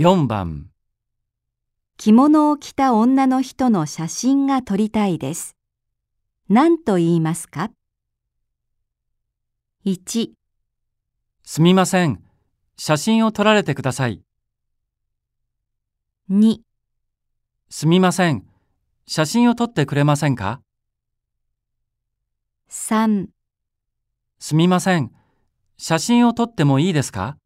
4番着物を着た女の人の写真が撮りたいです。何と言いますか ?1、すみません。写真を撮られてください。2、すみません。写真を撮ってくれませんか？3すみません。写真を撮ってもいいですか？